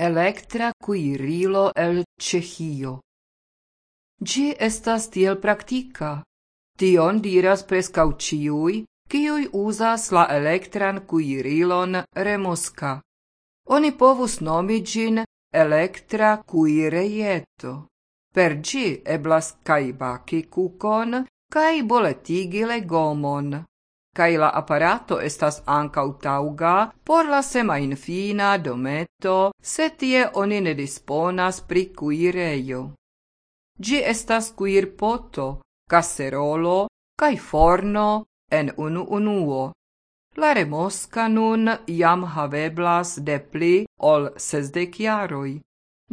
Electra kuirilo el cehio. Gi estas tiel praktika. Tion diras preskaŭ ĉiuj, kiuj uzas la elektran kuirilon remosca. Oni povus nomigin electra cui kuirejeto. Per gi eblas kaj cucon, kukon kaj gomon. cae la apparato estas ancau tauga por la semainfina dometo, se tie oni ne disponas pri cuireio. Gi estas cuir poto, casserolo, cae forno en unu unuo. La remosca nun iam haveblas de pli ol sesdec jaroj.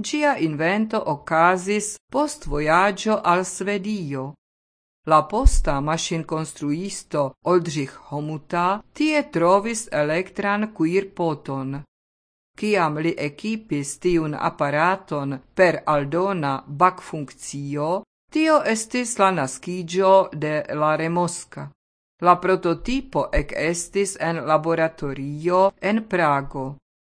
Gia invento ocasis post voyaggio al Svedio. La posta machin construisto Oldřich Homuta tie trovis elektran cuir poton. Ciam li equipis tiun apparaton per aldona bac funccio, tio estis la nascigio de la remosca. La prototipo ec estis en laboratorio en Prago.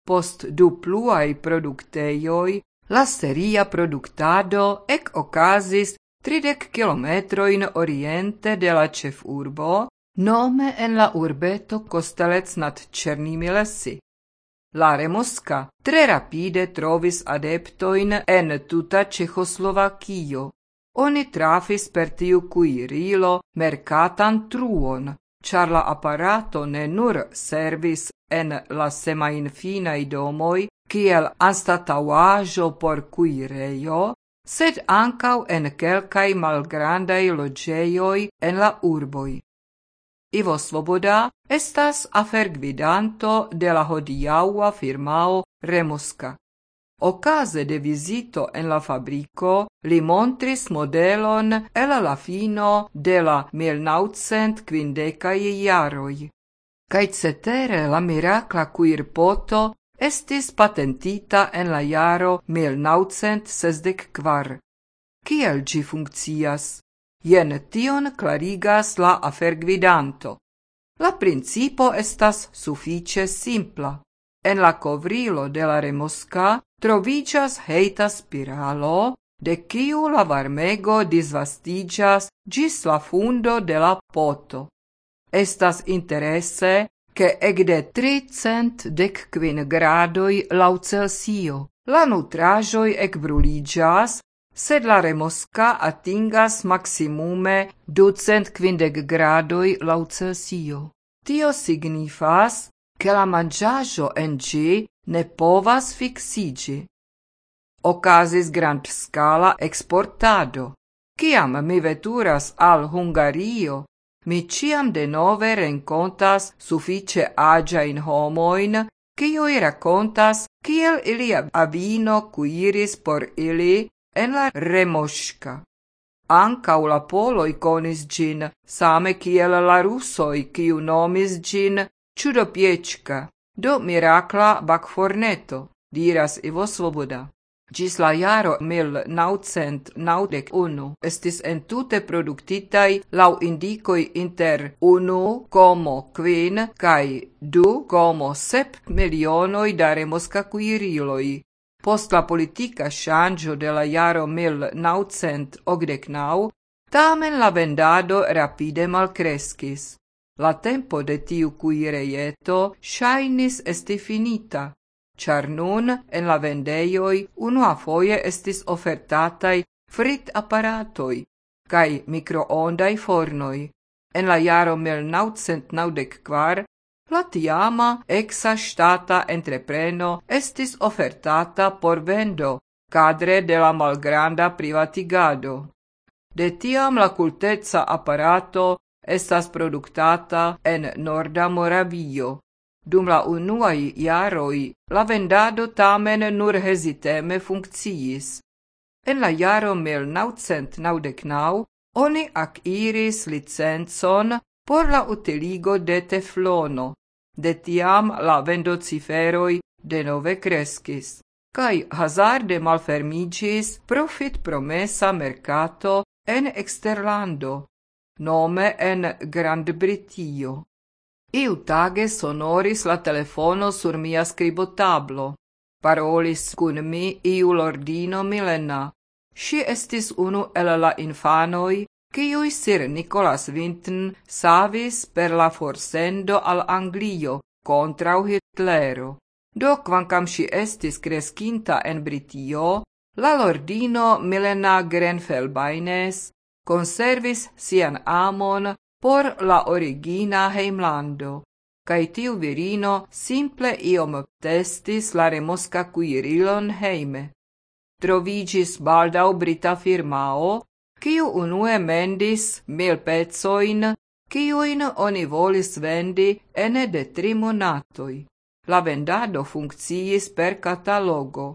Post du pluai producteioi, la seria productado ec ocasis tridec kilometroin oriente de la cef urbo, nome en la urbeto Kostelec nad Černými lesy. La Remoska tre rapide trovis adeptoin en tuta Čechoslovakio. Oni trafis per tiu rilo mercatan truon, char la apparato ne nur servis en la semainfinai domoi, kiel anstatauajo por cuireio, sed ancau en quelcae malgrandai logeioi en la urboi. Ivo Svoboda estas afergvidanto de la hodiaua firmao Remuska. Ocase de visito en la fabrico, li montris modelon el la fino de la 1950 iaroi. Cai cetere la miracla cuir poto estis patentita en la jaro 1964. Kiel gi funkcias? Jen tion clarigas la afergvidanto. La principo estas suffice simpla. En la covrilo de la remosca trovigas heita spiralo, de kiu la varmego disvastigas gis la fundo de la poto. Estas interesse che egde tricent dec quin gradoi lau Celsio. La nutrajoi ecbruligas, sed la remosca atingas maximume ducent quindec gradoi lau Celsio. Tio signifas che la mangiajo en gi ne povas fixigi. Ocasis grand scala exportado. Ciam mi veturas al Hungario, mi ciam de nove rencontas suffice agia in homoin, cioi racontas ciel ilia avino cuiris por ili en la remoška. Ancau la poloi conis gin, same ciel la russoi, ciu nomis gin Čudopiečka, do miracla bac forneto, diras Ivo Svoboda. Gis la jaro 1991 estis entute productitai lau indicoi inter 1,5 kai sep milionoi da remoscacuiriloi. Post la politica shangio de la jaro 1989, tamen la vendado rapide malcrescis. La tempo de tiu cuireieto shainis esti finita char nun en la vendeioi unuafoje estis ofertataj frit apparatoi cae microondai fornoi. En la jaro 1994 la tiama exa stata entrepreno estis ofertata por vendo cadre de la malgranda privatigado. De tiam la cultezza apparato estas productata en Norda Moravio. Dum la unuai jaroi, la vendado tamen nur hesiteme funcciis. En la jaro 1999, oni ac iris licenzon por la utiligo de teflono. De tiam la de nove crescis. Cai hazarde malfermigis profit promesa mercato en exterlando, nome en Grand Britio. Iutage sonoris la telefono sur mia scribotablo. Parolis cun mi iu lordino Milena. Si estis unu el la infanoi, ciui sir Nicolas Vinton savis per la forsendo al Anglio contrau Hitlero. Do quancam si estis crescinta en Britio, la lordino Milena Grenfell-Baines conservis sian amon por la origina heimlando, cae tiu virino simple iom testis la remosca cuirilon heime. Trovigis baldau brita firmao, kiu unue mendis mil pezoin, kiuin oni volis vendi ene de tri monatoi. La vendado funcciis per catalogo.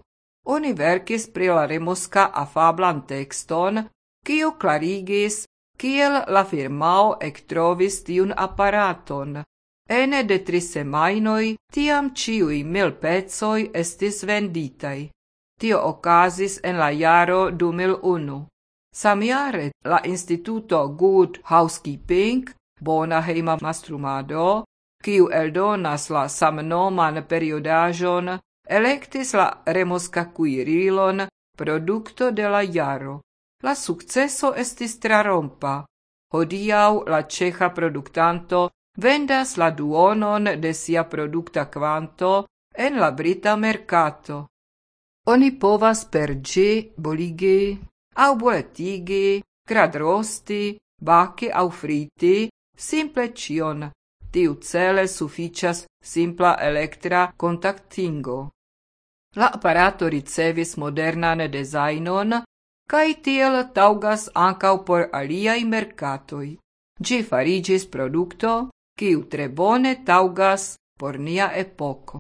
Oni verkis pri la remosca afablan texton, kiu clarigis kiel la firmao ectrovis tiun apparaton. Ene de tri semainoi tiam ciui mil pezoi estis venditai. Tio ocasis en la jaro 2001. Samiare, la Instituto Good Housekeeping, bona heima mastrumado, kiu eldonas la samnoman periodajon, electis la remoscacuirilon producto de la jaro. La successo estis trarompa. Hodiau la ceja productanto vendas la duonon de sia producta quanto en la brita mercato. Oni povas per gi boligi, au boletigi, gradrosti, baki au friti, simple cion. Tiu cele suficias simpla electra contactingo. La apparato ricevis modernan designon, kaj tiel taugas ankaŭ por aliaj merkatoj. Ĝi fariĝis produkto, kiu tre bone taugas por nia epoko.